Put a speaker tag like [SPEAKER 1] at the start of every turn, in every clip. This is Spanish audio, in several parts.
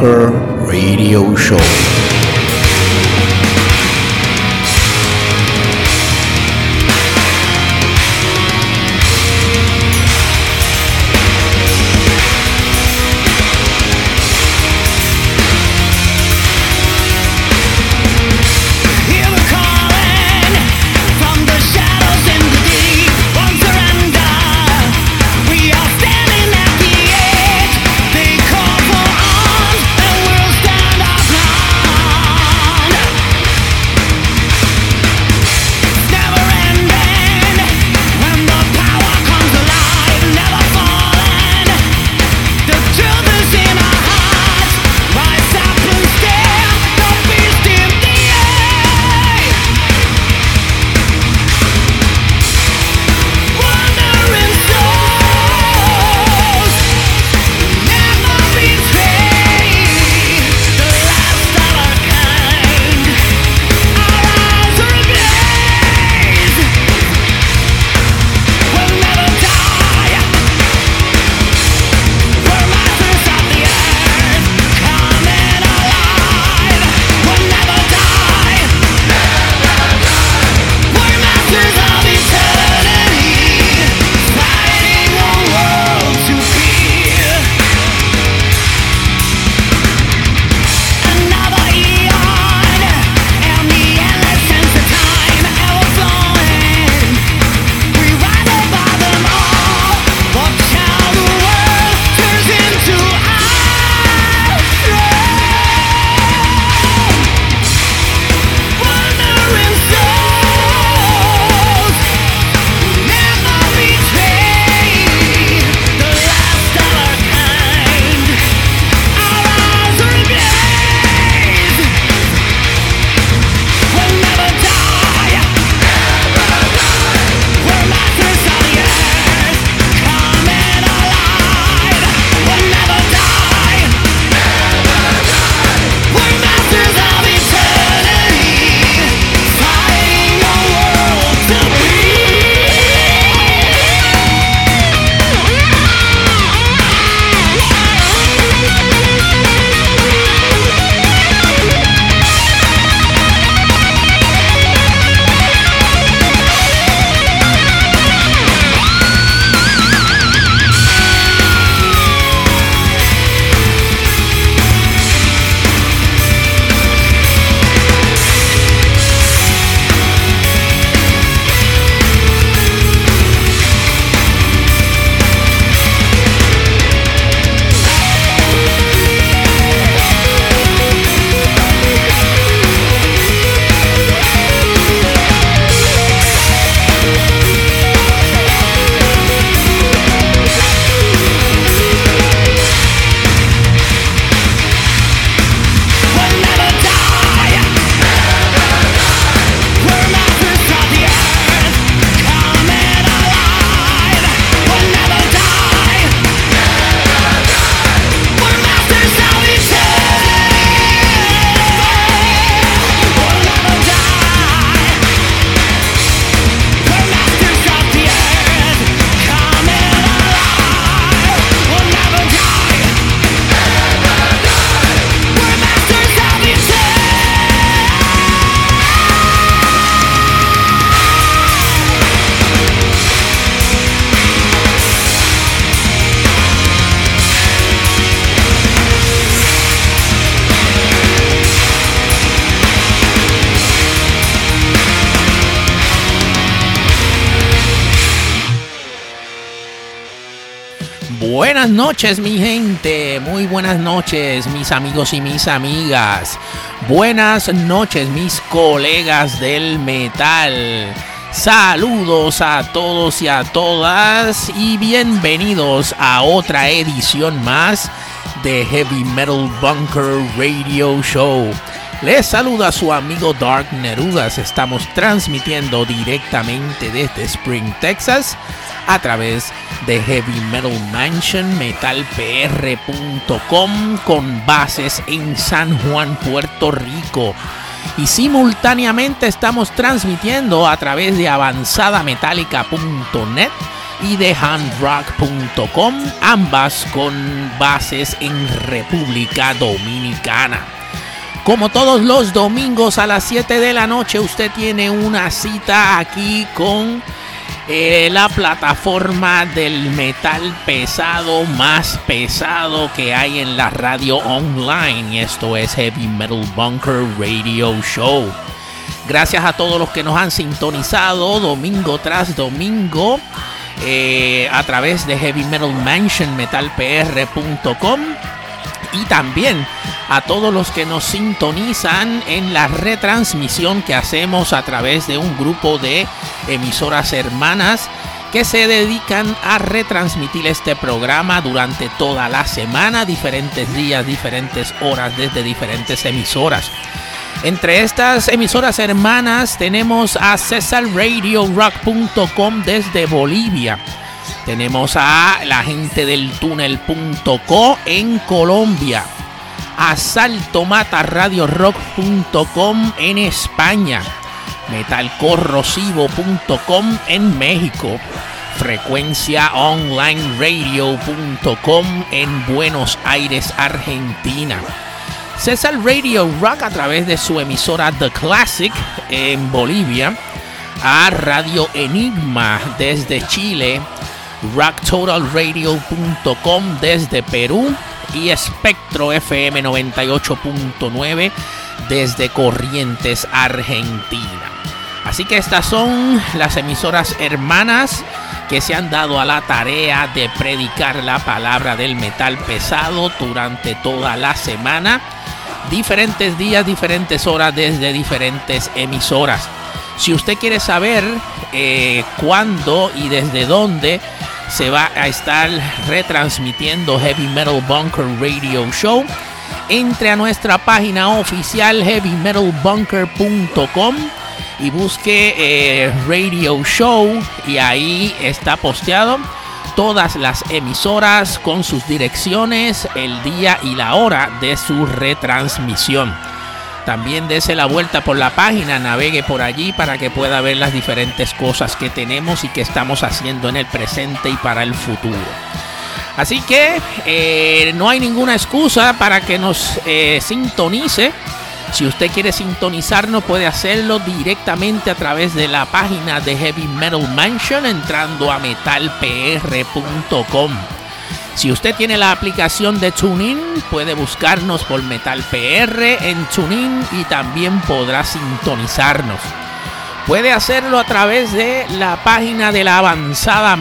[SPEAKER 1] Metal Bunker Radio Show.
[SPEAKER 2] Noches mi gente, muy buenas noches mis amigos y mis amigas. Buenas noches mis colegas del metal. Saludos a todos y a todas y bienvenidos a otra edición más de Heavy Metal Bunker Radio Show. Les saluda su amigo Dark Nerudas. Estamos transmitiendo directamente desde Spring, Texas, a través de Heavy Metal Mansion, metalpr.com, con bases en San Juan, Puerto Rico. Y simultáneamente estamos transmitiendo a través de avanzadametallica.net y de handrock.com, ambas con bases en República Dominicana. Como todos los domingos a las 7 de la noche, usted tiene una cita aquí con eh, la plataforma del metal pesado más pesado que hay en la radio online. Y esto es Heavy Metal Bunker Radio Show. Gracias a todos los que nos han sintonizado domingo tras domingo. Eh, a través de Heavy Metal Mansion metalpr.com y también a todos los que nos sintonizan en la retransmisión que hacemos a través de un grupo de emisoras hermanas que se dedican a retransmitir este programa durante toda la semana, diferentes días, diferentes horas desde diferentes emisoras. Entre estas emisoras hermanas tenemos a CesarRadioRock.com desde Bolivia. Tenemos a la gente del túnel.co en Colombia. A saltomataradiorock.com en España. Metalcorrosivo.com en México. Frecuenciaonlineradio.com en Buenos Aires, Argentina. César Radio Rock a través de su emisora The Classic en Bolivia. A Radio Enigma desde Chile rocktotalradio.com desde Perú y Espectro FM 98.9 desde Corrientes, Argentina. Así que estas son las emisoras hermanas que se han dado a la tarea de predicar la palabra del metal pesado durante toda la semana. Diferentes días, diferentes horas desde diferentes emisoras. Si usted quiere saber eh, cuándo y desde dónde se va a estar retransmitiendo Heavy Metal Bunker Radio Show. Entre a nuestra página oficial heavymetalbunker.com y busque eh, Radio Show y ahí está posteado todas las emisoras con sus direcciones, el día y la hora de su retransmisión. También dese la vuelta por la página, navegue por allí para que pueda ver las diferentes cosas que tenemos y que estamos haciendo en el presente y para el futuro. Así que eh, no hay ninguna excusa para que nos eh, sintonice. Si usted quiere sintonizarnos puede hacerlo directamente a través de la página de Heavy Metal Mansion entrando a metalpr.com. Si usted tiene la aplicación de TuneIn, puede buscarnos por Metal PR en TuneIn y también podrá sintonizarnos. Puede hacerlo a través de la página de la avanzada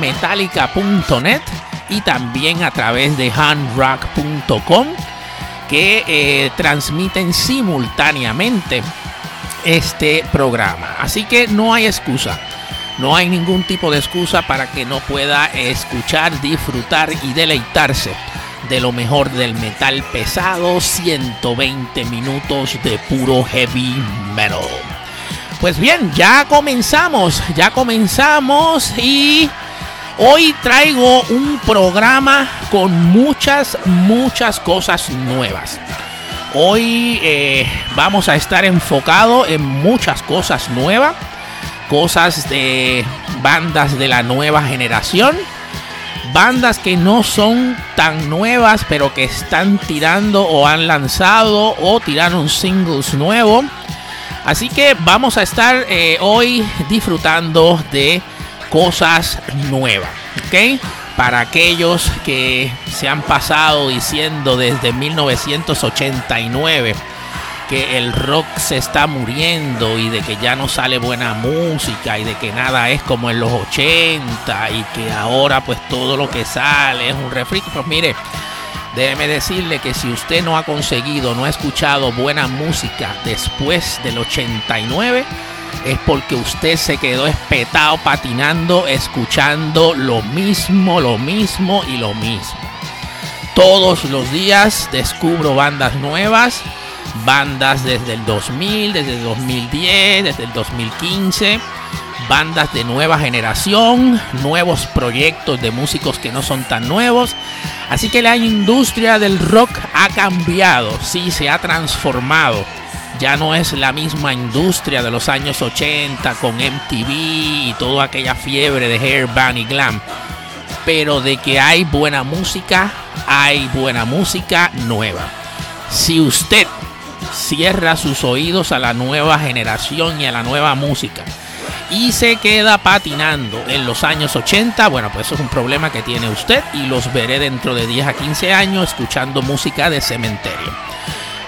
[SPEAKER 2] y también a través de handrock.com que eh, transmiten simultáneamente este programa. Así que no hay excusa. No hay ningún tipo de excusa para que no pueda escuchar, disfrutar y deleitarse de lo mejor del metal pesado, 120 minutos de puro heavy metal. Pues bien, ya comenzamos, ya comenzamos y hoy traigo un programa con muchas, muchas cosas nuevas. Hoy eh, vamos a estar enfocado en muchas cosas nuevas cosas de bandas de la nueva generación. Bandas que no son tan nuevas, pero que están tirando o han lanzado o tiraron singles nuevos. Así que vamos a estar eh, hoy disfrutando de cosas nuevas. ¿Ok? Para aquellos que se han pasado diciendo desde 1989 que el rock se está muriendo y de que ya no sale buena música y de que nada es como en los 80 y que ahora pues todo lo que sale es un refrito. Pues mire, déjeme decirle que si usted no ha conseguido, no ha escuchado buena música después del 89, es porque usted se quedó espetado patinando, escuchando lo mismo, lo mismo y lo mismo. Todos los días descubro bandas nuevas, bandas desde el 2000, desde el 2010, desde el 2015, bandas de nueva generación, nuevos proyectos de músicos que no son tan nuevos. Así que la industria del rock ha cambiado, sí, se ha transformado ya no es la misma industria de los años 80 con MTV y toda aquella fiebre de hair band y glam. Pero de que hay buena música, hay buena música nueva. Si usted cierra sus oídos a la nueva generación y a la nueva música y se queda patinando en los años 80, bueno, pues eso es un problema que tiene usted y los veré dentro de 10 a 15 años escuchando música de cementerio.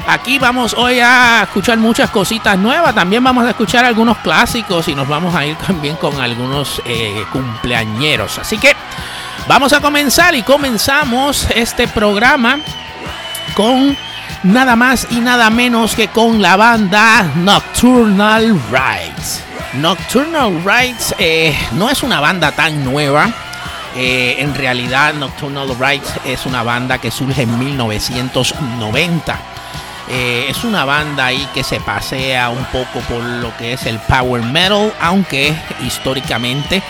[SPEAKER 2] Aquí vamos hoy a escuchar muchas cositas nuevas. También vamos a escuchar algunos clásicos y nos vamos a ir también con algunos eh, cumpleañeros. Así que vamos a comenzar y comenzamos este programa con nada más y nada menos que con la banda Nocturnal Rides. Nocturnal Rides eh, no es una banda tan nueva. Eh, en realidad Nocturnal Rides es una banda que surge en 1990. Eh, es una banda ahí que se pasea un poco por lo que es el power metal, aunque históricamente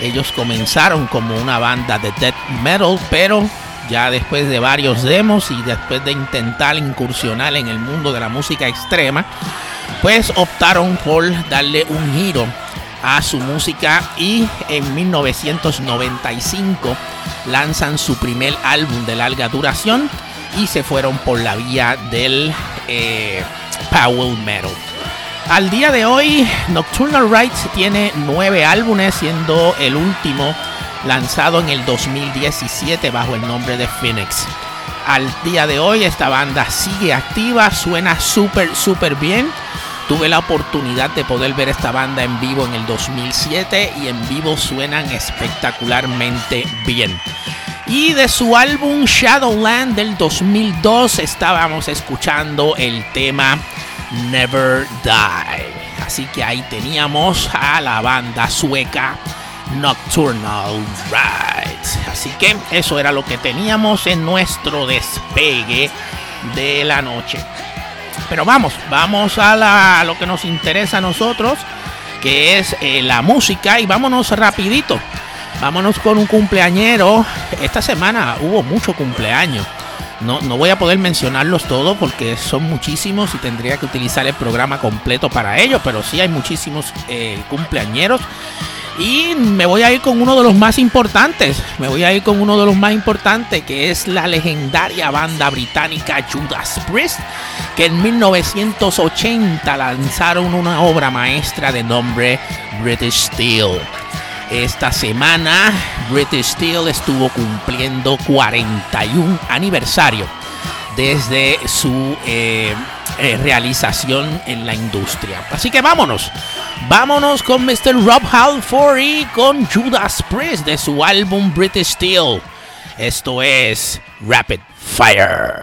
[SPEAKER 2] ellos comenzaron como una banda de death metal, pero ya después de varios demos y después de intentar incursionar en el mundo de la música extrema, pues optaron por darle un giro a su música y en 1995 lanzan su primer álbum de larga duración y se fueron por la vía del eh, power metal. Al día de hoy, Nocturnal Rights tiene nueve álbumes, siendo el último lanzado en el 2017 bajo el nombre de Phoenix. Al día de hoy esta banda sigue activa, suena súper, súper bien. Tuve la oportunidad de poder ver esta banda en vivo en el 2007 y en vivo suenan espectacularmente bien. Y de su álbum Shadowland del 2002 estábamos escuchando el tema Never Die. Así que ahí teníamos a la banda sueca Nocturnal Rides. Así que eso era lo que teníamos en nuestro despegue de la noche. Pero vamos, vamos a, la, lo que nos interesa a nosotros, que es eh, la música y vámonos rapidito. Vámonos con un cumpleañero. Esta semana hubo mucho cumpleaños. No, no, voy a poder mencionarlos todos porque son muchísimos y tendría que utilizar el programa completo para ello, pero sí hay muchísimos eh, cumpleañeros. Y me voy a ir con uno de los más importantes. Me voy a ir con uno de los más importantes, que es la legendaria banda británica Judas Priest, que en 1980 lanzaron una obra maestra de nombre British Steel. Esta semana British Steel estuvo cumpliendo 41 aniversario desde su eh, eh, realización en la industria. Así que vámonos, vámonos con Mr. Rob Halford y con Judas Priest de su álbum British Steel. Esto es Rapid Fire.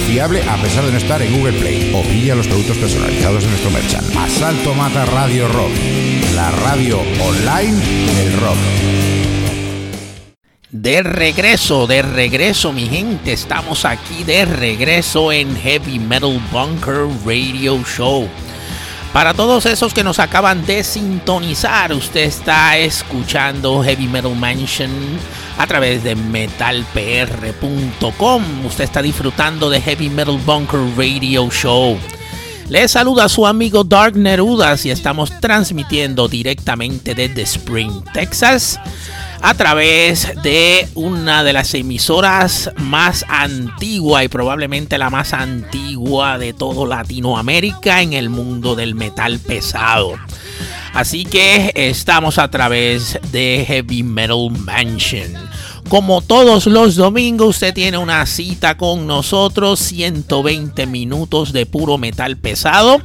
[SPEAKER 3] confiable a pesar de no estar en Google Play. O pilla los productos personalizados de nuestro merchant. Asalto Mata Radio Rock, la radio online del rock.
[SPEAKER 2] De regreso, de regreso, mi gente. Estamos aquí de regreso en Heavy Metal Bunker Radio Show. Para todos esos que nos acaban de sintonizar, usted está escuchando Heavy Metal Mansion a través de metalpr.com. Usted está disfrutando de Heavy Metal Bunker Radio Show. Le saluda su amigo Dark Nerudas y estamos transmitiendo directamente desde Spring, Texas a través de una de las emisoras más antigua y probablemente la más antigua de todo Latinoamérica en el mundo del metal pesado. Así que estamos a través de Heavy Metal Mansion. Como todos los domingos, usted tiene una cita con nosotros, 120 minutos de puro metal pesado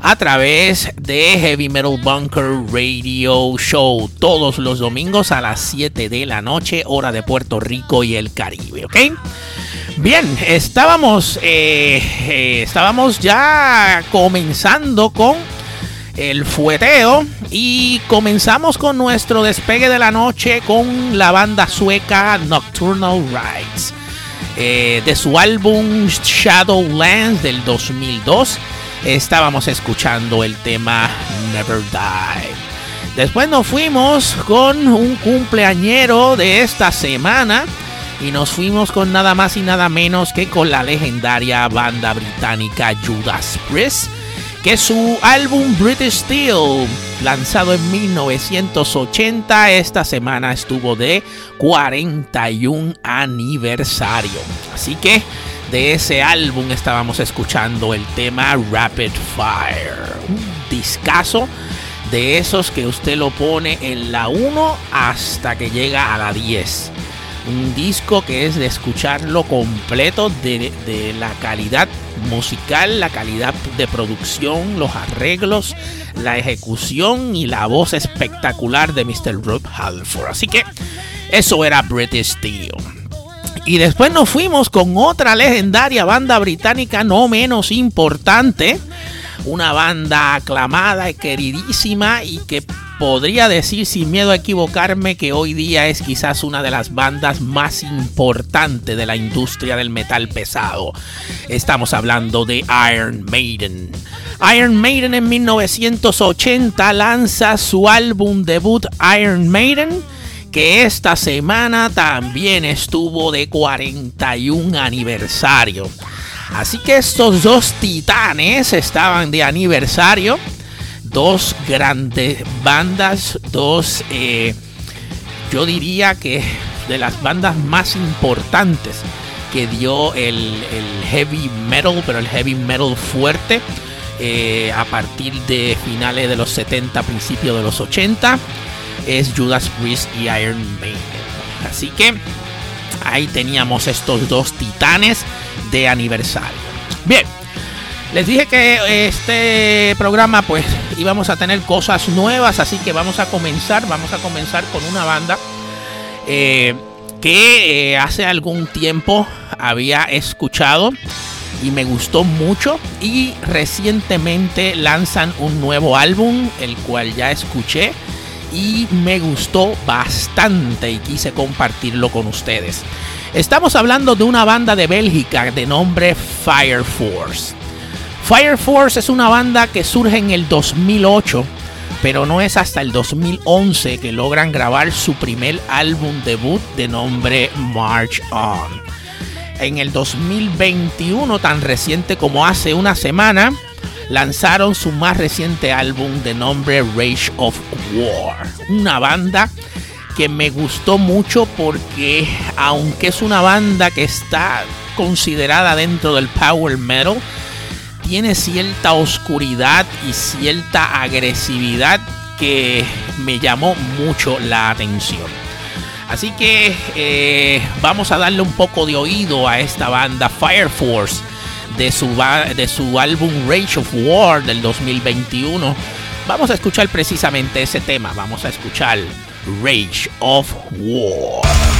[SPEAKER 2] a través de Heavy Metal Bunker Radio Show todos los domingos a las 7 de la noche, hora de Puerto Rico y el Caribe, ¿ok? Bien, estábamos, eh, eh, estábamos ya comenzando con el fueteo y comenzamos con nuestro despegue de la noche con la banda sueca Nocturnal Rides. Eh, de su álbum Shadowlands del 2002 estábamos escuchando el tema Never Die. Después nos fuimos con un cumpleañero de esta semana y nos fuimos con nada más y nada menos que con la legendaria banda británica Judas Priest, que su álbum British Steel, lanzado en 1980, esta semana estuvo de 41 aniversario. Así que de ese álbum estábamos escuchando el tema Rapid Fire, un discazo de esos que usted lo pone en la 1 hasta que llega a la 10. Un disco que es de escucharlo completo de, de la calidad musical, la calidad de producción, los arreglos, la ejecución y la voz espectacular de Mr. Rob Halford. Así que eso era British Steel. Y después nos fuimos con otra legendaria banda británica no menos importante. Una banda aclamada y queridísima y que podría decir sin miedo a equivocarme que hoy día es quizás una de las bandas más importantes de la industria del metal pesado. Estamos hablando de Iron Maiden. Iron Maiden en 1980 lanza su álbum debut Iron Maiden que esta semana también estuvo de 41 aniversario. Así que estos dos titanes estaban de aniversario. Dos grandes bandas, dos, eh, yo diría que de las bandas más importantes que dio el, heavy metal, pero el heavy metal fuerte. eh, a partir de finales de los 70, principios de los 80 es Judas Priest y Iron Maiden. Así que ahí teníamos estos dos titanes de aniversario. Bien, les dije que este programa pues íbamos a tener cosas nuevas, así que vamos a comenzar, vamos a comenzar con una banda eh, que eh, hace algún tiempo había escuchado y me gustó mucho y recientemente lanzan un nuevo álbum, el cual ya escuché y me gustó bastante y quise compartirlo con ustedes. Estamos hablando de una banda de Bélgica de nombre Fire Force. Fire Force es una banda que surge en el 2008, pero no es hasta el 2011 que logran grabar su primer álbum debut de nombre March On. En el 2021, tan reciente como hace una semana, lanzaron su más reciente álbum de nombre Rage of War. Una banda que me gustó mucho porque aunque es una banda que está considerada dentro del power metal, tiene cierta oscuridad y cierta agresividad que me llamó mucho la atención. Así que eh, vamos a darle un poco de oído a esta banda Fire Force de su, de su álbum Rage of War del 2021. Vamos a escuchar precisamente ese tema. Vamos a escuchar Rage of War.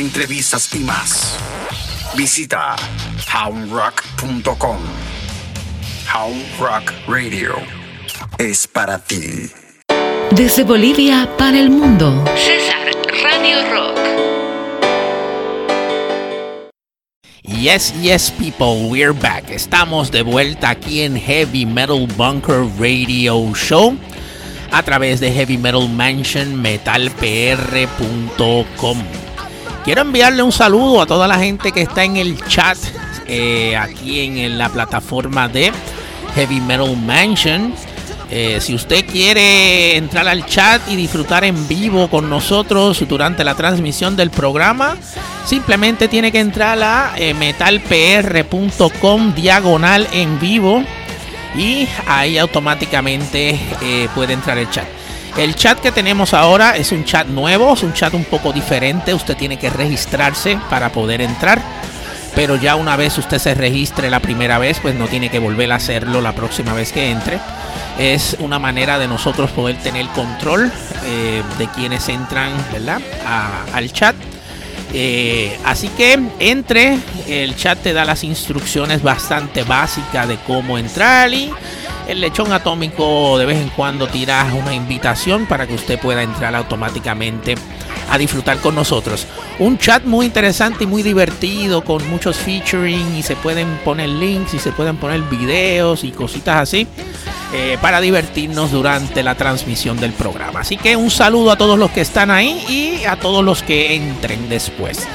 [SPEAKER 4] Entrevistas y más. Visita houndrock.com. Hound Rock Radio es para ti.
[SPEAKER 5] Desde Bolivia para el mundo. César Radio Rock.
[SPEAKER 2] Yes, yes, people, we're back. Estamos de vuelta aquí en Heavy Metal Bunker Radio Show a través de Heavy Metal Mansion metalpr.com. Quiero enviarle un saludo a toda la gente que está en el chat eh, aquí en, la plataforma de Heavy Metal Mansion. Eh, si usted quiere entrar al chat y disfrutar en vivo con nosotros durante la transmisión del programa, simplemente tiene que entrar a eh, metalpr.com diagonal en vivo y ahí automáticamente puede entrar el chat. El chat que tenemos ahora es un chat nuevo, es un chat un poco diferente. Usted tiene que registrarse para poder entrar. Pero ya una vez usted se registre la primera vez, pues no tiene que volver a hacerlo la próxima vez que entre. Es una manera de nosotros poder tener control eh, de quienes entran ¿verdad? al chat. Eh, así que entre, el chat te da las instrucciones bastante básicas de cómo entrar y el lechón atómico de vez en cuando tira una invitación para que usted pueda entrar automáticamente a disfrutar con nosotros. Un chat muy interesante y muy divertido con muchos featuring y se pueden poner links y se pueden poner videos y cositas así eh, para divertirnos durante la transmisión del programa. Así que un saludo a todos los que están ahí y a todos los que entren después.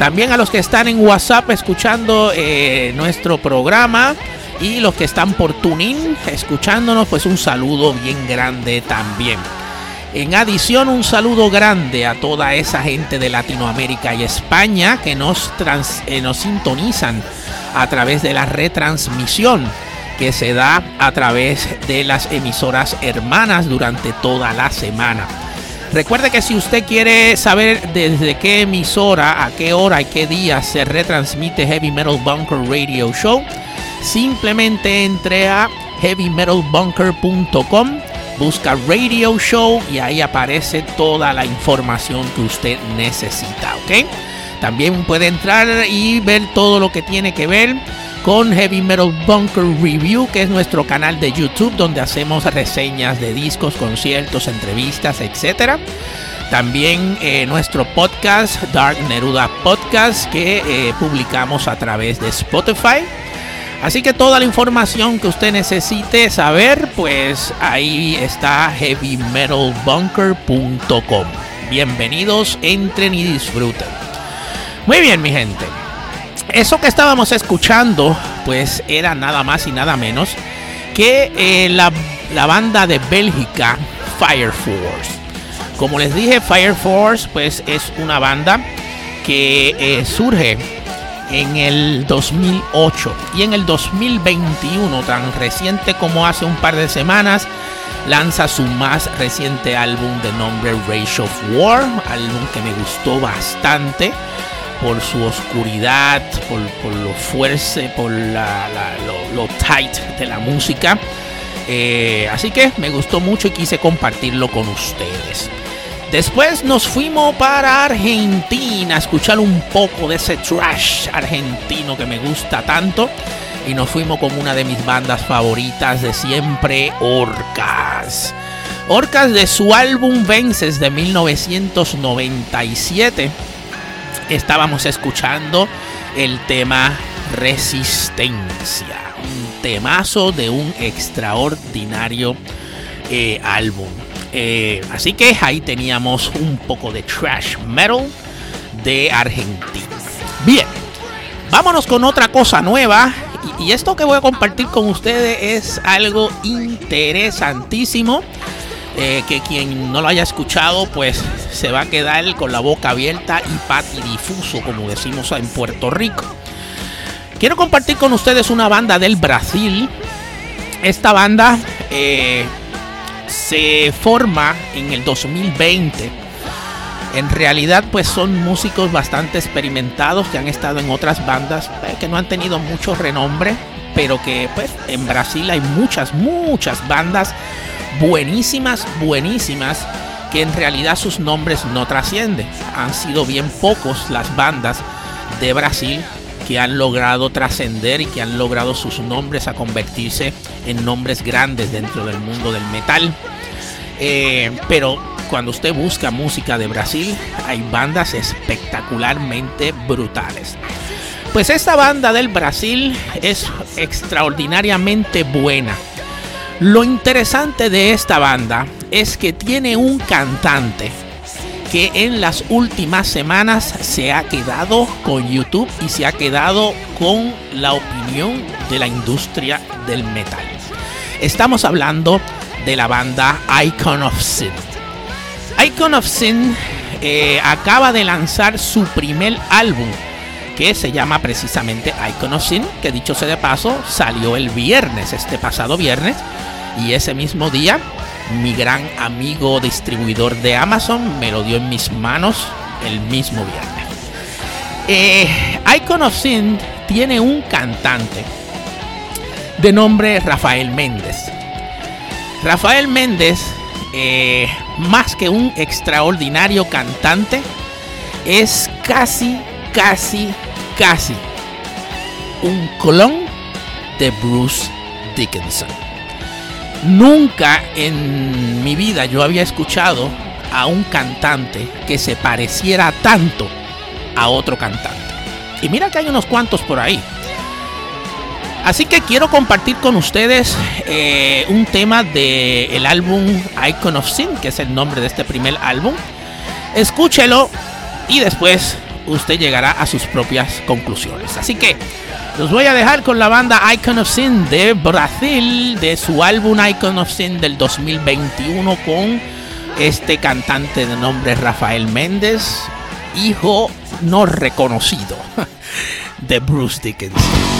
[SPEAKER 2] También a los que están en WhatsApp escuchando eh, nuestro programa y los que están por Tuning escuchándonos, pues un saludo bien grande también. En adición, un saludo grande a toda esa gente de Latinoamérica y España que nos, eh, nos sintonizan a través de la retransmisión que se da a través de las emisoras hermanas durante toda la semana. Recuerde que si usted quiere saber desde qué emisora, a qué hora y qué día se retransmite Heavy Metal Bunker Radio Show, simplemente entre a heavymetalbunker.com busca Radio Show y ahí aparece toda la información que usted necesita, ¿ok? También puede entrar y ver todo lo que tiene que ver con Heavy Metal Bunker Review, que es nuestro canal de YouTube donde hacemos reseñas de discos, conciertos, entrevistas, etc. También eh, nuestro podcast, Dark Neruda Podcast, que eh, publicamos a través de Spotify. Así que toda la información que usted necesite saber, pues ahí está heavymetalbunker.com. Bienvenidos, entren y disfruten. Muy bien, mi gente. Eso que estábamos escuchando, pues era nada más y nada menos que eh, la, banda de Bélgica, Fire Force. Como les dije, Fire Force, pues es una banda que eh, surge en el 2008 y en el 2021, tan reciente como hace un par de semanas, lanza su más reciente álbum de nombre Rage of War, álbum que me gustó bastante por su oscuridad, por, lo fuerte, por lo, tight de la música. Eh, así que me gustó mucho y quise compartirlo con ustedes. Después nos fuimos para Argentina a escuchar un poco de ese trash argentino que me gusta tanto. Y nos fuimos con una de mis bandas favoritas de siempre, Orcas. Orcas de su álbum Vences de 1997. Estábamos escuchando el tema Resistencia. Un temazo de un extraordinario eh, álbum. Eh, así que ahí teníamos un poco de trash metal de Argentina. Bien, vámonos con otra cosa nueva. Y, esto que voy a compartir con ustedes es algo interesantísimo. Eh, que quien no lo haya escuchado, pues se va a quedar con la boca abierta y patidifuso, como decimos en Puerto Rico. Quiero compartir con ustedes una banda del Brasil. Esta banda eh, se forma en el 2020. En realidad pues son músicos bastante experimentados que han estado en otras bandas eh, que no han tenido mucho renombre, pero que pues en Brasil hay muchas, muchas bandas buenísimas, buenísimas, que en realidad sus nombres no trascienden. Han sido bien pocos las bandas de Brasil que han logrado trascender y que han logrado sus nombres a convertirse en nombres grandes dentro del mundo del metal. Eh, pero cuando usted busca música de Brasil, hay bandas espectacularmente brutales. Pues esta banda del Brasil es extraordinariamente buena. Lo interesante de esta banda es que tiene un cantante que en las últimas semanas se ha quedado con YouTube y se ha quedado con la opinión de la industria del metal. Estamos hablando de la banda Icon of Sin. Icon of Sin eh, acaba de lanzar su primer álbum que se llama precisamente Icon of Sin, que dicho sea de paso, salió el viernes, este pasado viernes, y ese mismo día mi gran amigo distribuidor de Amazon me lo dio en mis manos el mismo viernes. Eh, Icon of Sin tiene un cantante de nombre Rafael Méndez. Rafael Méndez, eh, más que un extraordinario cantante, es casi, casi, casi un clon de Bruce Dickinson. Nunca en mi vida yo había escuchado a un cantante que se pareciera tanto a otro cantante. Y mira que hay unos cuantos por ahí. Así que quiero compartir con ustedes eh, un tema del el álbum Icon of Sin, que es el nombre de este primer álbum. Escúchelo y después usted llegará a sus propias conclusiones. Así que los voy a dejar con la banda Icon of Sin de Brasil, de su álbum Icon of Sin del 2021 con este cantante de nombre Rafael Méndez, hijo no reconocido de Bruce Dickinson.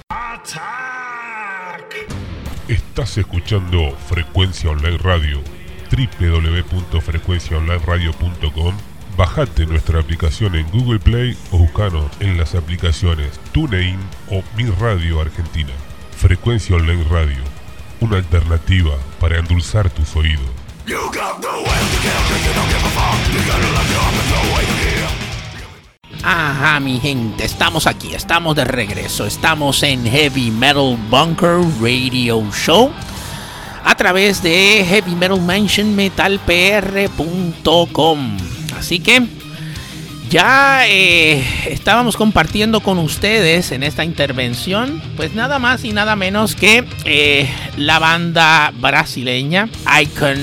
[SPEAKER 6] Estás escuchando Frecuencia Online Radio, www.frecuenciaonlineradio.com. Bajate nuestra aplicación en Google Play o buscanos en las aplicaciones TuneIn o Mi Radio Argentina. Frecuencia Online Radio, una alternativa para endulzar tus oídos.
[SPEAKER 2] Ajá, mi gente, estamos aquí, estamos de regreso, estamos en Heavy Metal Bunker Radio Show a través de Heavy Metal Mansion metalpr.com. Así que ya eh, estábamos compartiendo con ustedes en esta intervención, pues nada más y nada menos que eh, la banda brasileña Icon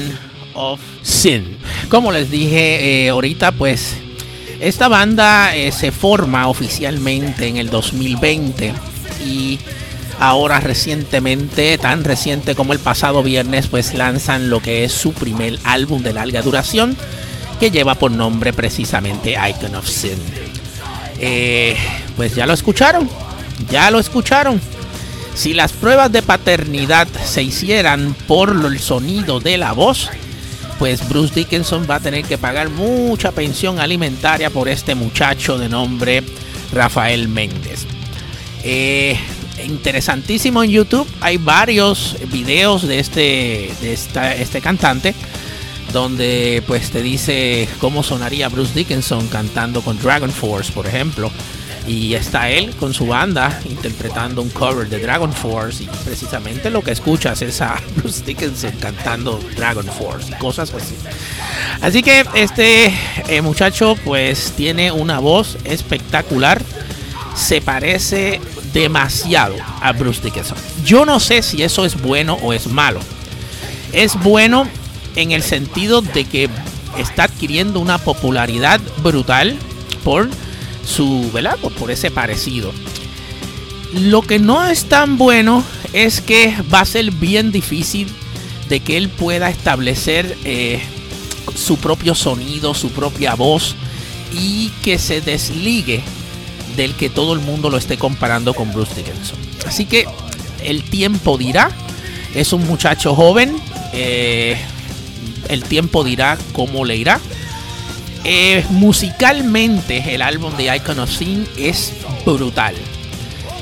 [SPEAKER 2] of Sin. Como les dije eh, ahorita, pues esta banda eh, se forma oficialmente en el 2020 y ahora recientemente, tan reciente como el pasado viernes, pues lanzan lo que es su primer álbum de larga duración que lleva por nombre precisamente Icon of Sin. Eh, pues ya lo escucharon, ya lo escucharon. Si las pruebas de paternidad se hicieran por el sonido de la voz, pues Bruce Dickinson va a tener que pagar mucha pensión alimentaria por este muchacho de nombre Rafael Méndez. Eh, interesantísimo en YouTube, hay varios videos de este, de esta- este cantante donde pues te dice cómo sonaría Bruce Dickinson cantando con Dragon Force, por ejemplo. Y está él con su banda interpretando un cover de Dragon Force. Y precisamente lo que escuchas es a Bruce Dickinson cantando Dragon Force y cosas así. Así que este eh, muchacho pues tiene una voz espectacular. Se parece demasiado a Bruce Dickinson. Yo no sé si eso es bueno o es malo. Es bueno en el sentido de que está adquiriendo una popularidad brutal por su, ¿verdad? Por, ese parecido. Lo que no es tan bueno es que va a ser bien difícil de que él pueda establecer eh, su propio sonido, su propia voz y que se desligue del que todo el mundo lo esté comparando con Bruce Dickinson. Así que el tiempo dirá. Es un muchacho joven. eh, el tiempo dirá cómo le irá. Eh, musicalmente, el álbum de Icon of Sin es brutal.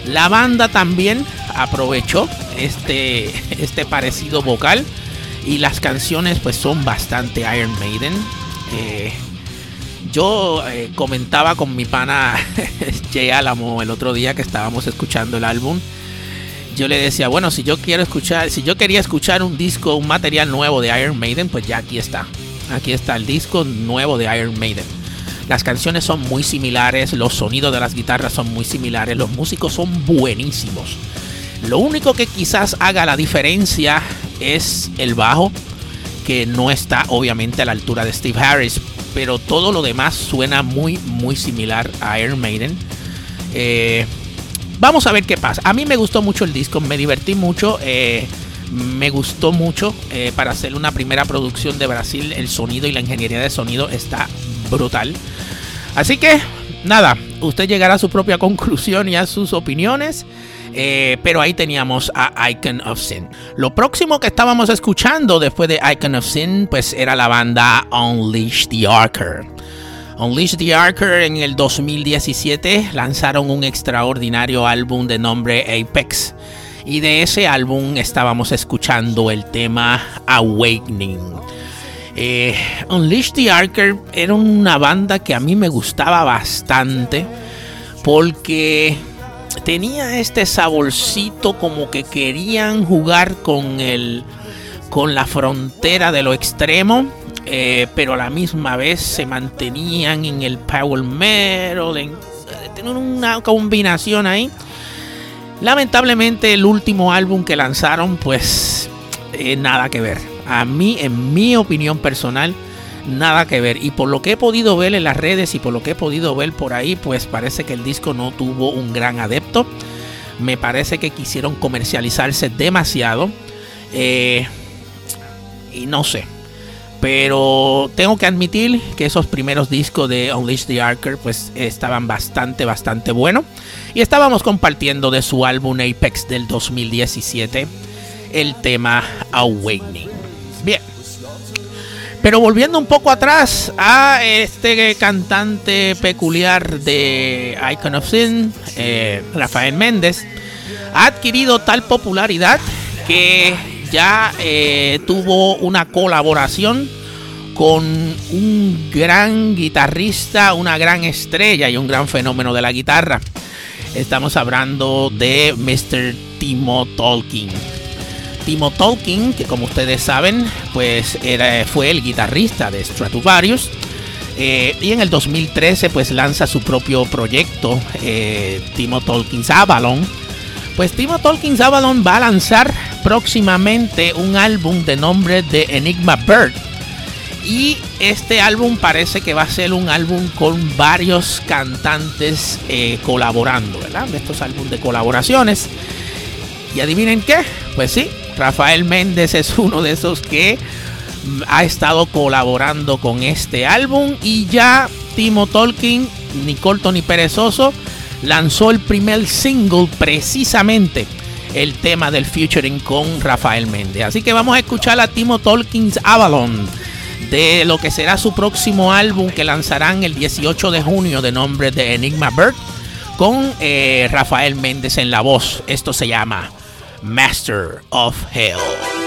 [SPEAKER 2] La banda también aprovechó este, este parecido vocal y las canciones pues son bastante Iron Maiden. Eh, yo eh, comentaba con mi pana Jay Alamo el otro día que estábamos escuchando el álbum. Yo le decía, bueno, si yo quiero escuchar, si yo quería escuchar un disco, un material nuevo de Iron Maiden, pues ya aquí está. Aquí está el disco nuevo de Iron Maiden. Las canciones son muy similares, los sonidos de las guitarras son muy similares, los músicos son buenísimos. Lo único que quizás haga la diferencia es el bajo, que no está obviamente a la altura de Steve Harris, pero todo lo demás suena muy, muy similar a Iron Maiden. Eh, vamos a ver qué pasa. A mí me gustó mucho el disco, me divertí mucho. eh, me gustó mucho eh, para hacer una primera producción de Brasil. El sonido y la ingeniería de sonido está brutal. Así que, nada, usted llegará a su propia conclusión y a sus opiniones. eh, pero ahí teníamos a Icon of Sin. Lo próximo que estábamos escuchando después de Icon of Sin, pues era la banda Unleash the Archer. Unleash the Archer en el 2017 lanzaron un extraordinario álbum de nombre Apex. Y de ese álbum estábamos escuchando el tema Awakening. Eh, Unleash the Archer era una banda que a mí me gustaba bastante porque tenía este saborcito como que querían jugar con el con la frontera de lo extremo eh, pero a la misma vez se mantenían en el power metal en, tenían una combinación ahí lamentablemente el último álbum que lanzaron pues eh, nada que ver A mí, en mi opinión personal, nada que ver. Y por lo que he podido ver en las redes y por lo que he podido ver por ahí, pues parece que el disco no tuvo un gran adepto. Me parece que quisieron comercializarse demasiado. Eh, y no sé. Pero tengo que admitir que esos primeros discos de Unleash the Archer pues estaban bastante, bastante buenos. Y estábamos compartiendo de su álbum Apex del 2017 el tema Awakening. Bien. Pero volviendo un poco atrás a este cantante peculiar de Icon of Sin, eh, Rafael Méndez, ha adquirido tal popularidad que ya eh, tuvo una colaboración con un gran guitarrista, una gran estrella y un gran fenómeno de la guitarra. Estamos hablando de Mr. Timo Tolkien. Timo Tolkien, que como ustedes saben, pues era, fue el guitarrista de Stratovarius. Eh, y en el 2013 pues lanza su propio proyecto, eh, Timo Tolkien's Avalon. Pues Timo Tolkien's Avalon va a lanzar próximamente un álbum de nombre de Enigma Bird. Y este álbum parece que va a ser un álbum con varios cantantes eh, colaborando, ¿verdad? De estos álbumes de colaboraciones. Y adivinen qué, pues sí, Rafael Méndez es uno de esos que ha estado colaborando con este álbum y ya Timo Tolkien, ni corto ni perezoso, lanzó el primer single precisamente el tema del featuring con Rafael Méndez. Así que vamos a escuchar a Timo Tolkien's Avalon de lo que será su próximo álbum que lanzarán el 18 de junio de nombre de Enigma Bird con eh, Rafael Méndez en la voz. Esto se llama Master of Hell.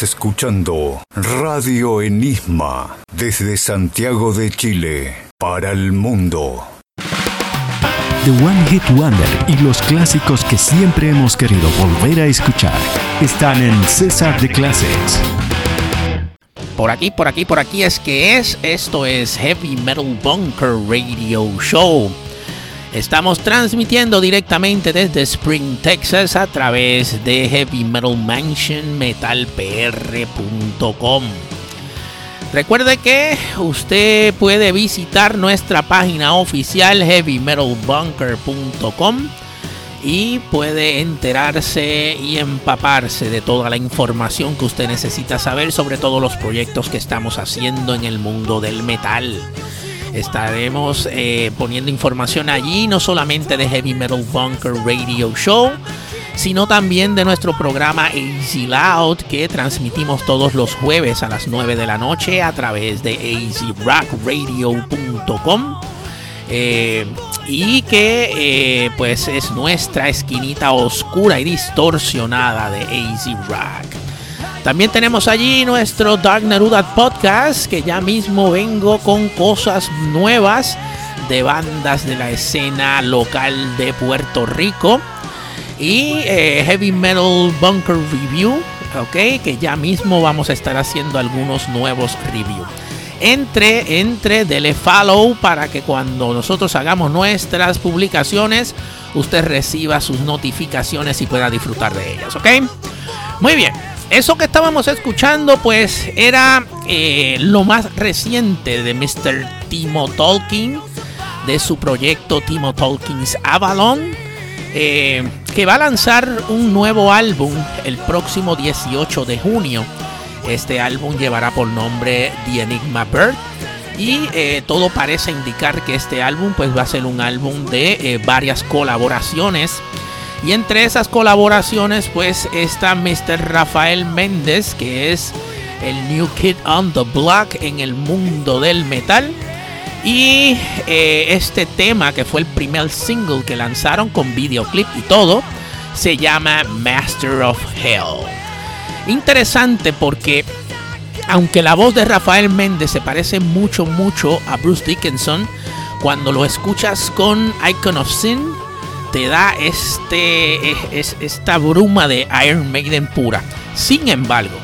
[SPEAKER 7] Estás escuchando Radio Enigma desde Santiago de Chile para el mundo.
[SPEAKER 8] The One Hit Wonder y los clásicos que siempre hemos querido volver a escuchar están en César de Classics.
[SPEAKER 2] Por aquí, por aquí, por aquí es que es. Esto es Heavy Metal Bunker Radio Show. Estamos transmitiendo directamente desde Spring, Texas a través de Heavy Metal Mansion metalpr.com. Recuerde que usted puede visitar nuestra página oficial heavymetalbunker.com y puede enterarse y empaparse de toda la información que usted necesita saber sobre todos los proyectos que estamos haciendo en el mundo del metal. Estaremos eh, poniendo información allí, no solamente de Heavy Metal Bunker Radio Show, sino también de nuestro programa Easy Loud que transmitimos todos los jueves a las 9 de la noche a través de easyrockradio.com. Eh, y que eh, pues es nuestra esquinita oscura y distorsionada de Easy Rock. También tenemos allí nuestro Dark Neruda Podcast, que ya mismo vengo con cosas nuevas de bandas de la escena local de Puerto Rico. Y eh, Heavy Metal Bunker Review, ok, que ya mismo vamos a estar haciendo algunos nuevos reviews. Entre, entre, dele follow para que cuando nosotros hagamos nuestras publicaciones, usted reciba sus notificaciones y pueda disfrutar de ellas, ¿ok? Muy bien, eso que estábamos escuchando pues era eh, lo más reciente de Mr. Timo Tolkien, de su proyecto Timo Tolkien's Avalon, eh, que va a lanzar un nuevo álbum el próximo 18 de junio. Este álbum llevará por nombre The Enigma Bird. Y eh, todo parece indicar que este álbum pues va a ser un álbum de varias colaboraciones. Y entre esas colaboraciones pues está Mr. Rafael Méndez, que es el New Kid on the Block en el mundo del metal. Y eh, este tema, que fue el primer single que lanzaron con videoclip y todo, se llama Master of Hell. Interesante porque aunque la voz de Rafael Méndez se parece mucho, mucho a Bruce Dickinson, cuando lo escuchas con Icon of Sin, te da este, es, esta bruma de Iron Maiden pura. Sin embargo,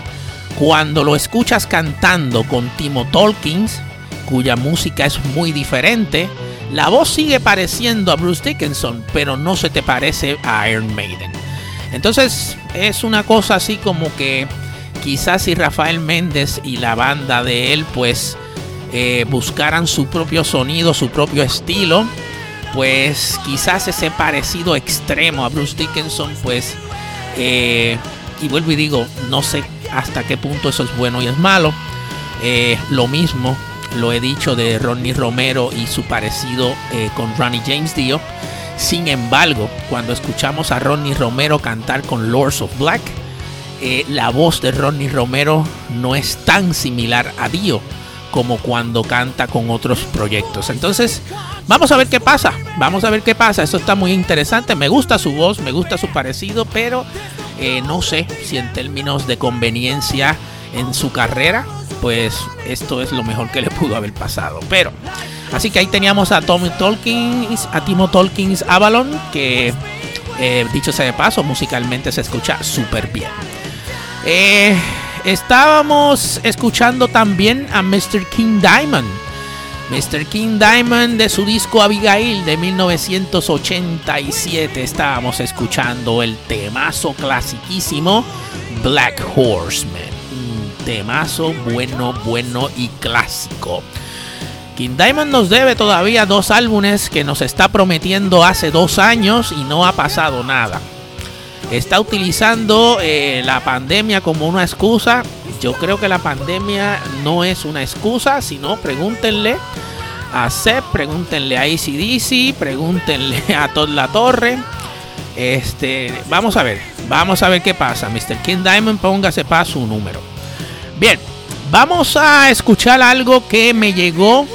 [SPEAKER 2] cuando lo escuchas cantando con Timo Tolkins, cuya música es muy diferente, la voz sigue pareciendo a Bruce Dickinson, pero no se te parece a Iron Maiden. Entonces es una cosa así como que quizás si Rafael Méndez y la banda de él pues eh, buscaran su propio sonido, su propio estilo, pues quizás ese parecido extremo a Bruce Dickinson pues eh, y vuelvo y digo no sé hasta qué punto eso es bueno y es malo. Eh, lo mismo lo he dicho de Ronnie Romero y su parecido eh, con Ronnie James Dio. Sin embargo cuando escuchamos a Ronnie Romero cantar con Lords of Black la voz de Ronnie Romero no es tan similar a Dio como cuando canta con otros proyectos. Entonces, vamos a ver qué pasa. Vamos a ver qué pasa. Eso está muy interesante. Me gusta su voz, me gusta su parecido, pero eh, no sé si en términos de conveniencia en su carrera, pues esto es lo mejor que le pudo haber pasado. Pero, así que ahí teníamos a Tommy Tolkins, a Timo Tolkins Avalon, que eh, dicho sea de paso, musicalmente se escucha súper bien. Eh, estábamos escuchando también a Mr. King Diamond. Mr. King Diamond de su disco Abigail de 1987. Estábamos escuchando el temazo clasiquísimo Black Horseman. Un temazo bueno, bueno y clásico. King Diamond nos debe todavía dos álbumes que nos está prometiendo hace dos años y no ha pasado nada está utilizando eh, la pandemia como una excusa. Yo creo que la pandemia no es una excusa, sino pregúntenle a Seb, pregúntenle a ACDC, pregúntenle a Todd La Torre. Este, vamos a ver, vamos a ver qué pasa. Mr. King Diamond, póngase para su número. Bien, vamos a escuchar algo que me llegó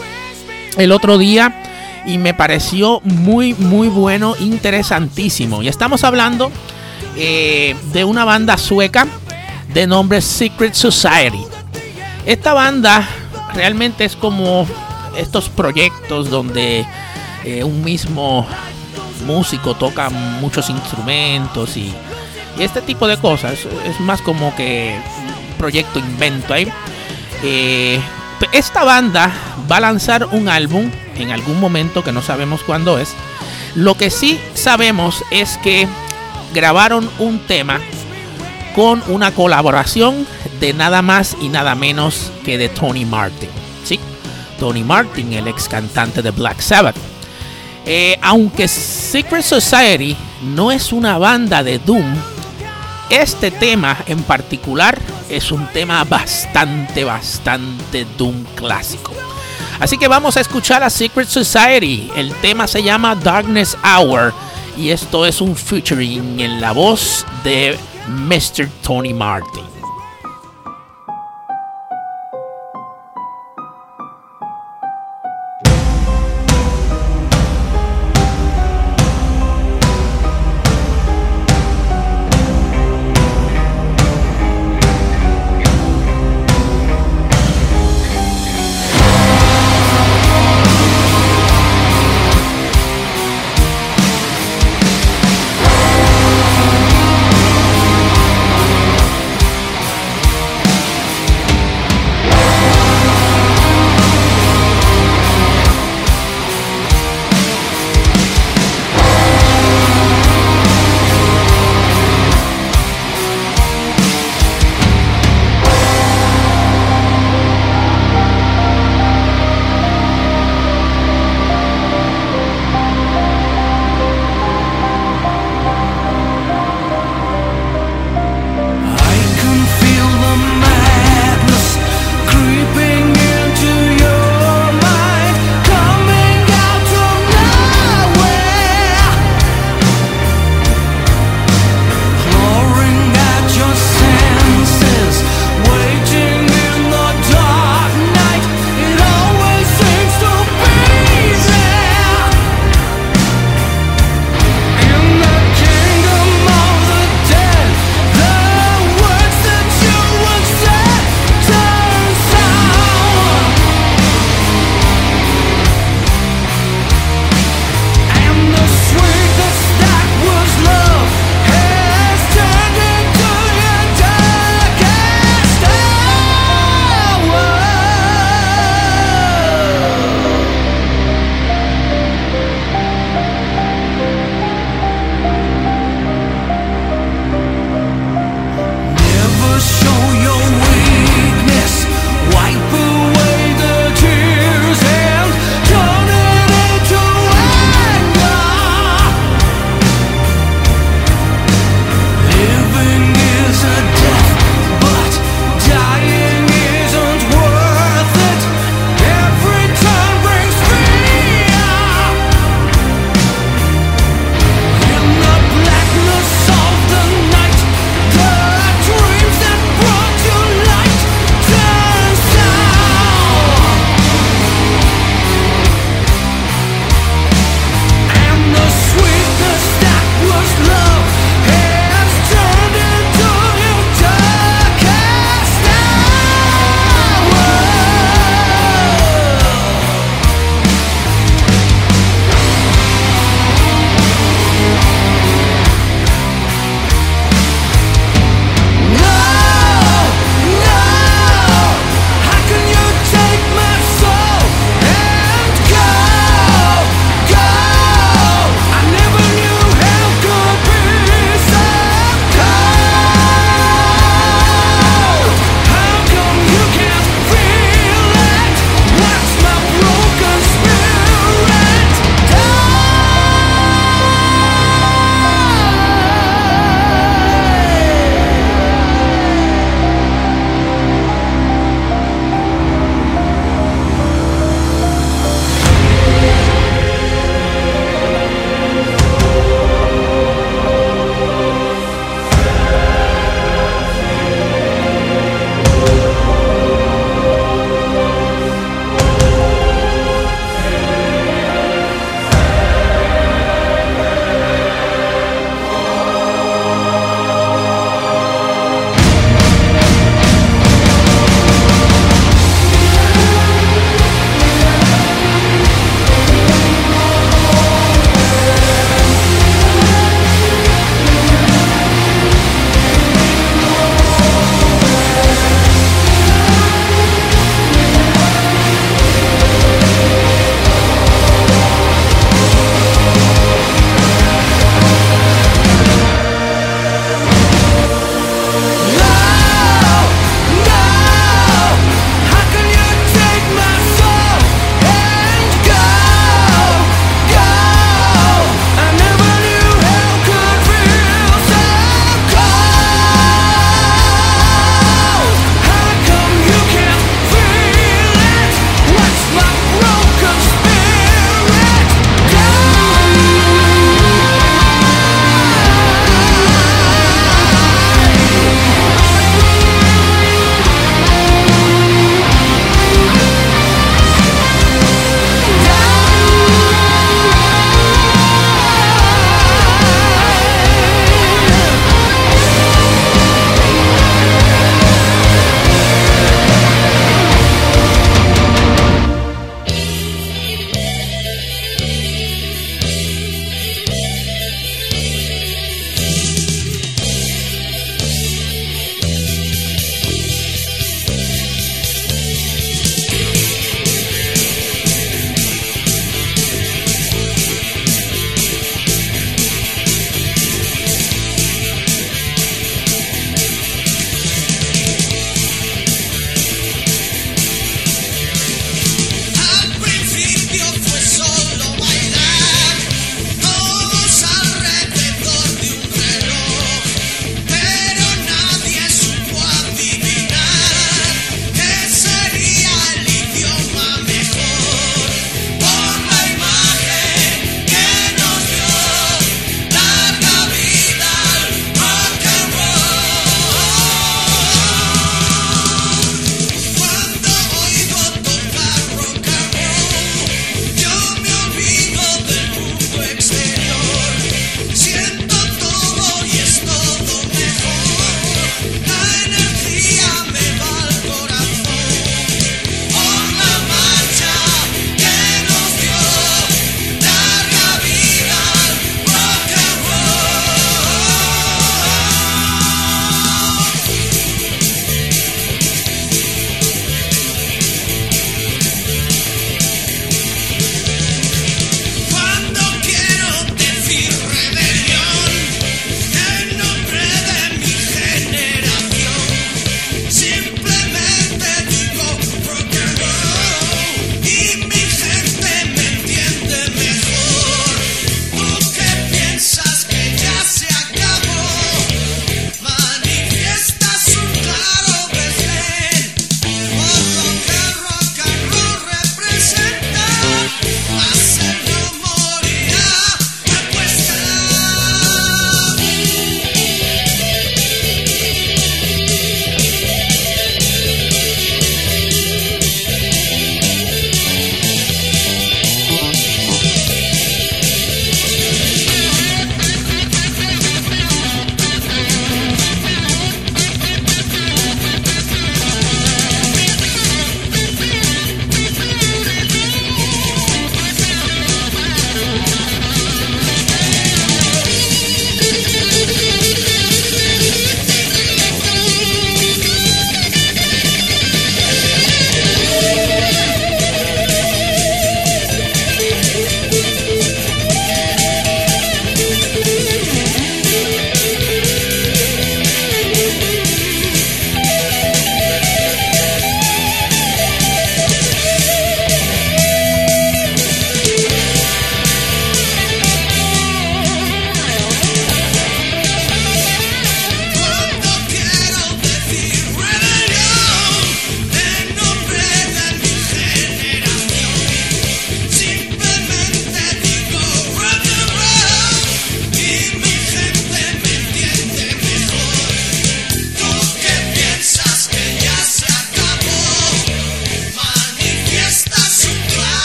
[SPEAKER 2] el otro día y me pareció muy, muy bueno, interesantísimo. Y estamos hablando eh, de una banda sueca de nombre Secret Society. Esta banda realmente es como estos proyectos donde eh, un mismo músico toca muchos instrumentos y, este tipo de cosas. Es más como que proyecto invento ahí. Eh, esta banda va a lanzar un álbum en algún momento que no sabemos cuándo es. Lo que sí sabemos es que grabaron un tema con una colaboración de nada más y nada menos que de Tony Martin. ¿sí? Tony Martin, el ex cantante de Black Sabbath. Eh, aunque Secret Society no es una banda de Doom, este tema en particular es un tema bastante, bastante Doom clásico. Así que vamos a escuchar a Secret Society. El tema se llama Darkness Hour y esto es un featuring en la voz de Mr. Tony Martin.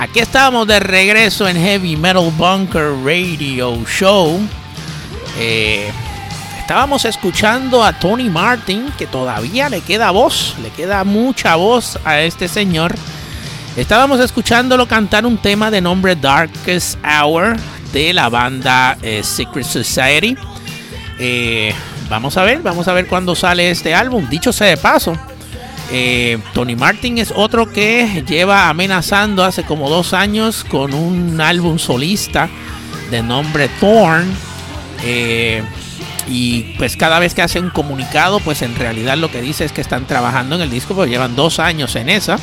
[SPEAKER 2] Aquí estamos de regreso en Heavy Metal Bunker Radio Show. Eh, estábamos escuchando a Tony Martin, que todavía le queda voz, le queda mucha voz a este señor. Estábamos escuchándolo cantar un tema de nombre Darkest Hour de la banda eh, Secret Society. Eh, vamos a ver, vamos a ver cuándo sale este álbum. Dicho sea de paso, eh, Tony Martin es otro que lleva amenazando hace como dos años con un álbum solista de nombre Thorn. Eh, y pues cada vez que hace un comunicado, pues en realidad lo que dice es que están trabajando en el disco, pero llevan dos años en esa.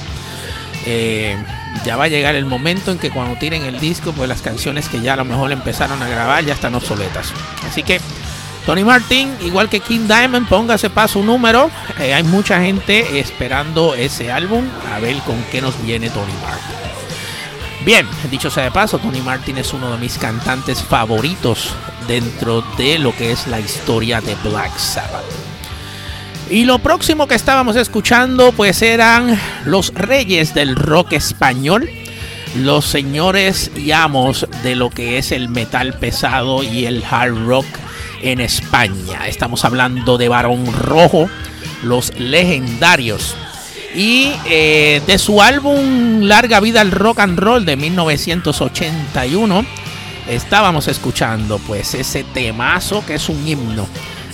[SPEAKER 2] Eh, ya va a llegar el momento en que cuando tiren el disco, pues las canciones que ya a lo mejor empezaron a grabar ya están obsoletas. Así que Tony Martin, igual que King Diamond, póngase para su número. Eh, hay mucha gente esperando ese álbum a ver con qué nos viene Tony Martin. Bien, dicho sea de paso, Tony Martin es uno de mis cantantes favoritos dentro de lo que es la historia de Black Sabbath. Y lo próximo que estábamos escuchando pues eran los reyes del rock español, los señores y amos de lo que es el metal pesado y el hard rock en España. Estamos hablando de Barón Rojo, los legendarios. Y eh, de su álbum Larga Vida al Rock and Roll de 1981, estábamos escuchando pues ese temazo que es un himno.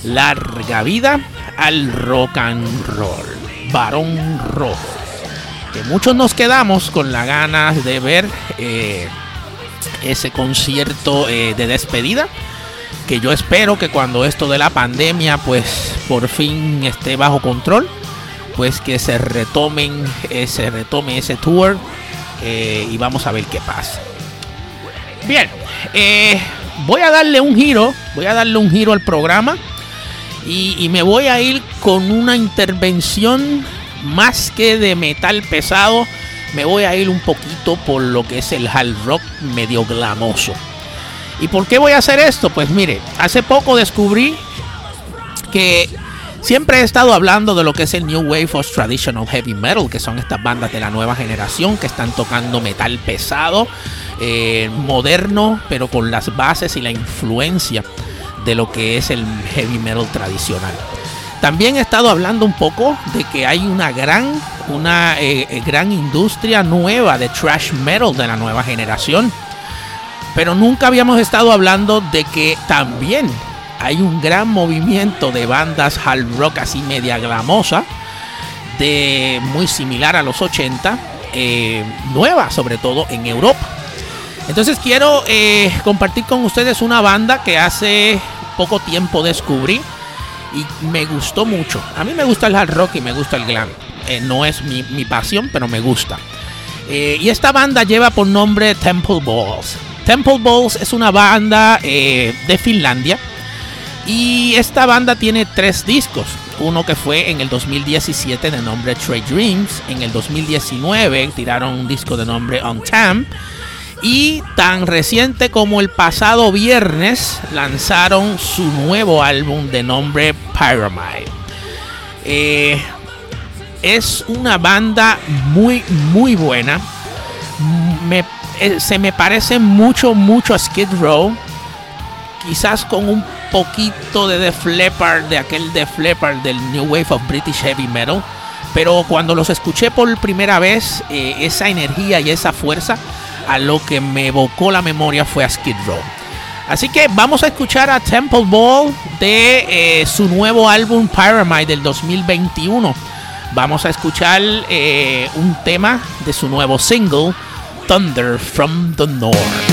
[SPEAKER 2] Larga Vida al Rock and Roll. Barón Rojo. Que muchos nos quedamos con la ganas de ver eh, ese concierto eh, de despedida que yo espero que cuando esto de la pandemia pues por fin esté bajo control pues que se retomen eh, se retome ese tour eh, y vamos a ver qué pasa. Bien eh, voy a darle un giro voy a darle un giro al programa y, y me voy a ir con una intervención más que de metal pesado. Me voy a ir un poquito por lo que es el hard rock medio glamoso ¿Y por qué voy a hacer esto? Pues mire, hace poco descubrí que siempre he estado hablando de lo que es el New Wave of Traditional Heavy Metal, que son estas bandas de la nueva generación que están tocando metal pesado, eh, moderno, pero con las bases y la influencia de lo que es el heavy metal tradicional. También he estado hablando un poco de que hay una gran, una eh, gran industria nueva de trash metal de la nueva generación pero nunca habíamos estado hablando de que también hay un gran movimiento de bandas hard rock así media glamosa, de muy similar a los 80, eh, nueva sobre todo en Europa. Entonces quiero eh, compartir con ustedes una banda que hace poco tiempo descubrí y me gustó mucho. A mí me gusta el hard rock y me gusta el glam. Eh, no es mi, pasión, pero me gusta. Y esta banda lleva por nombre Temple Balls. Temple Balls es una banda eh, de Finlandia. Y esta banda tiene tres discos. Uno que fue en el 2017 de nombre Trade Dreams. En el 2019 tiraron un disco de nombre On Tam. Y tan reciente como el pasado viernes lanzaron su nuevo álbum de nombre Pyramide. Eh, es una banda muy, muy buena. Me eh, se me parece mucho, mucho a Skid Row. Quizás con un poquito de Def Leppard, de aquel Def Leppard del New Wave of British Heavy Metal. Pero cuando los escuché por primera vez, eh, esa energía y esa fuerza a lo que me evocó la memoria fue a Skid Row. Así que vamos a escuchar a Temple Ball de eh, su nuevo álbum Pyramide del 2021. Vamos a escuchar un tema de su nuevo single Thunder from the North.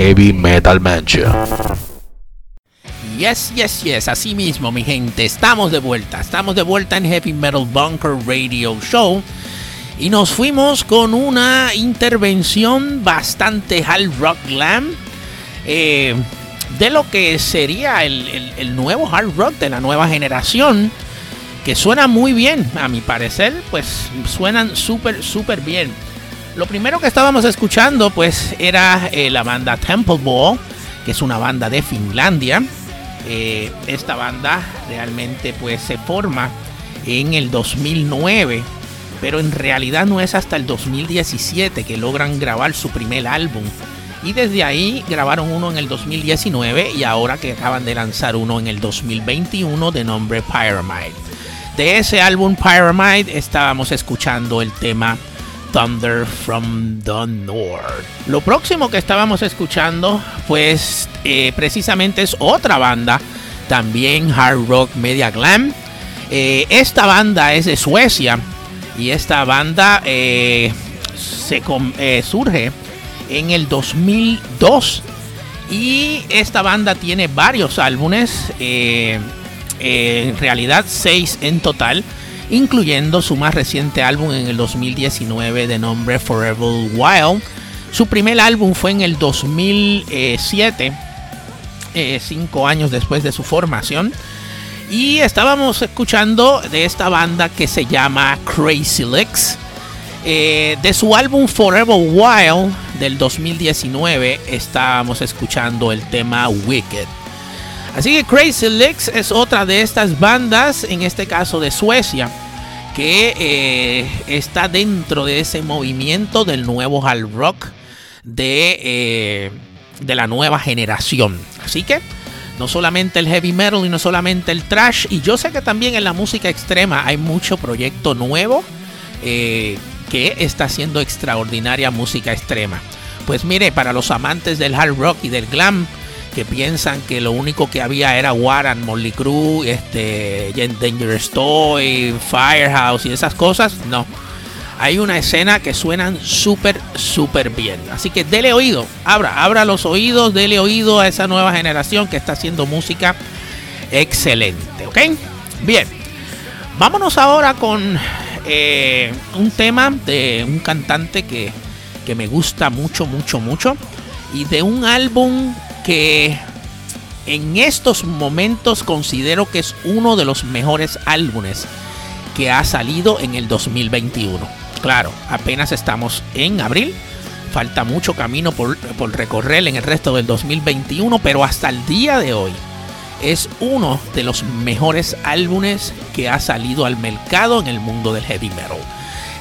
[SPEAKER 9] Heavy Metal Mancha.
[SPEAKER 2] Yes, yes, yes, así mismo, mi gente. Estamos de vuelta. Estamos de vuelta en Heavy Metal Bunker Radio Show. Y nos fuimos con una intervención bastante hard rock glam. eh, de lo que sería el, el- el nuevo hard rock de la nueva generación. Que suena muy bien, a mi parecer, pues suenan súper, súper bien. Lo primero que estábamos escuchando, pues, era eh, la banda Temple Ball, que es una banda de Finlandia. Eh, esta banda realmente, pues, se forma en el 2009, pero en realidad no es hasta el 2017 que logran grabar su primer álbum. Y desde ahí grabaron uno en el 2019 y ahora que acaban de lanzar uno en el 2021 de nombre Pyramide. De ese álbum Pyramide estábamos escuchando el tema Thunder from the North. Lo próximo que estábamos escuchando, pues eh, precisamente es otra banda, también hard rock media glam. Eh, esta banda es de Suecia y esta banda eh, se surge en el 2002 y esta banda tiene varios álbumes, en realidad seis en total, incluyendo su más reciente álbum en el 2019 de nombre Forever Wild. Su primer álbum fue en el 2007, eh, cinco años después de su formación. Y estábamos escuchando de esta banda que se llama Crazy Legs. Eh, de su álbum Forever Wild del 2019 estábamos escuchando el tema Wicked. Así que Crazy Legs es otra de estas bandas, en este caso de Suecia, que eh, está dentro de ese movimiento del nuevo hard rock de, eh, de la nueva generación. Así que no solamente el heavy metal y no solamente el trash, y yo sé que también en la música extrema hay mucho proyecto nuevo eh, que está haciendo extraordinaria música extrema. Pues mire, para los amantes del hard rock y del glam, que piensan que lo único que había era Warren, Molly Crew, este, Dangerous Toy, Firehouse y esas cosas, no. Hay una escena que suenan súper, súper bien. Así que dele oído, abra, abra los oídos, dele oído a esa nueva generación que está haciendo música excelente, ¿ok? Bien, vámonos ahora con eh, un tema de un cantante que, que me gusta mucho, mucho, mucho. Y de un álbum que en estos momentos considero que es uno de los mejores álbumes que ha salido en el 2021. Claro, apenas estamos en abril. Falta mucho camino por, por recorrer en el resto del 2021, pero hasta el día de hoy es uno de los mejores álbumes que ha salido al mercado en el mundo del heavy metal.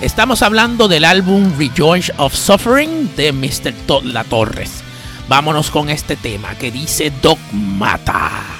[SPEAKER 2] Estamos hablando del álbum Rejoice of Suffering de Mr. Todd La Torres. Vámonos con este tema que dice Dogmata.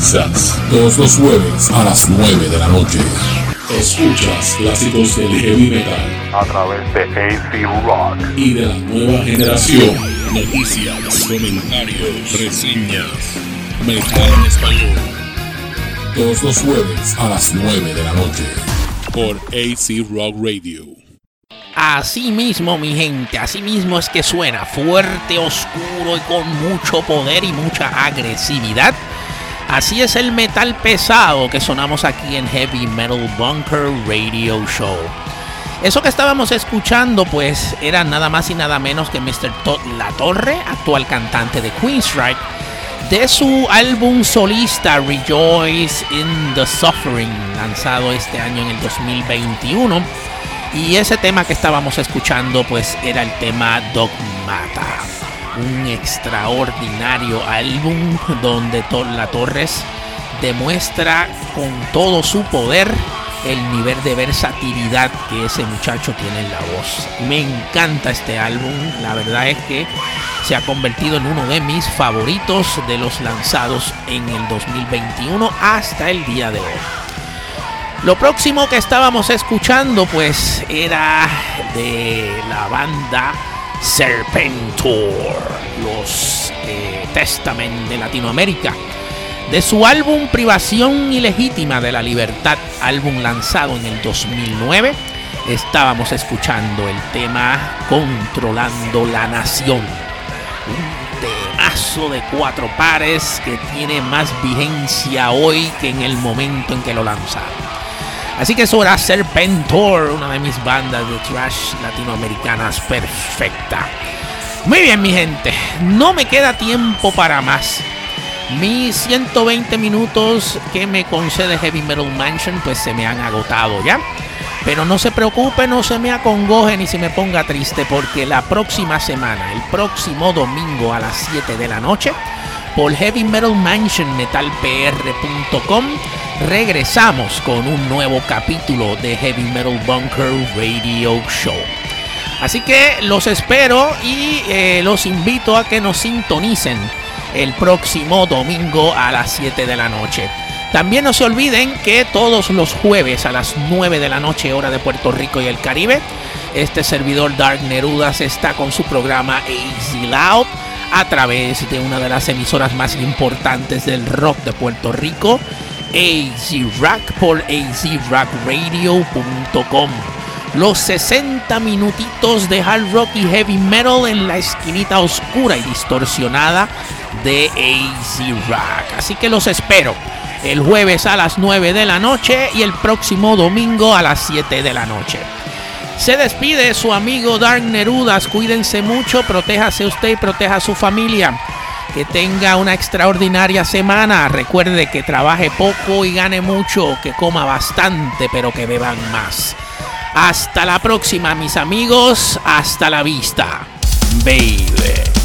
[SPEAKER 9] Texas. Todos los jueves a las 9 de la noche. Escuchas clásicos del heavy metal.
[SPEAKER 10] A través de AC Rock.
[SPEAKER 9] Y de la nueva generación. Noticias, comentarios, reseñas. Metal en español. Todos los jueves a las 9 de la noche. Por AC Rock Radio.
[SPEAKER 2] Así mismo, mi gente, así mismo es que suena fuerte, oscuro y con mucho poder y mucha agresividad. Así es el metal pesado que sonamos aquí en Heavy Metal Bunker Radio Show. Eso que estábamos escuchando, pues, era nada más y nada menos que Mr. Todd La Torre, actual cantante de Queenstrike, de su álbum solista Rejoice in the Suffering, lanzado este año en el 2021. Y ese tema que estábamos escuchando, pues, era el tema Dogmata un extraordinario álbum donde La Torres demuestra con todo su poder el nivel de versatilidad que ese muchacho tiene en la voz. Me encanta este álbum, la verdad es que se ha convertido en uno de mis favoritos de los lanzados en el 2021 hasta el día de hoy. Lo próximo que estábamos escuchando pues era de la banda Serpentor, los eh, Testament de Latinoamérica. De su álbum Privación Ilegítima de la Libertad, álbum lanzado en el 2009, estábamos escuchando el tema Controlando la Nación. Un temazo de cuatro pares que tiene más vigencia hoy que en el momento en que lo lanzaron. Así que eso era Serpentor, una de mis bandas de trash latinoamericanas perfecta. Muy bien, mi gente, no me queda tiempo para más. Mis 120 minutos que me concede Heavy Metal Mansion, pues se me han agotado ya. Pero no se preocupe, no se me acongoje ni se me ponga triste, porque la próxima semana, el próximo domingo a las 7 de la noche, por Heavy Metal Mansion metalpr.com regresamos con un nuevo capítulo de Heavy Metal Bunker Radio Show. Así que los espero y eh, los invito a que nos sintonicen el próximo domingo a las 7 de la noche. También no se olviden que todos los jueves a las 9 de la noche hora de Puerto Rico y el Caribe, este servidor Dark Nerudas está con su programa Easy Loud a través de una de las emisoras más importantes del rock de Puerto Rico, AZ Rock por azrockradio.com. Los 60 minutitos de hard rock y heavy metal en la esquinita oscura y distorsionada de AZ Rock. Así que los espero el jueves a las 9 de la noche y el próximo domingo a las 7 de la noche. Se despide su amigo Dark Nerudas. Cuídense mucho, protéjase usted y proteja a su familia. Que tenga una extraordinaria semana. Recuerde que trabaje poco y gane mucho. Que coma bastante, pero que beban más. Hasta la próxima, mis amigos. Hasta la vista. Baby.